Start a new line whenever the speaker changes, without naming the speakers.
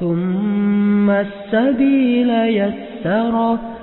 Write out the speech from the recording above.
ثم السبيل يسره.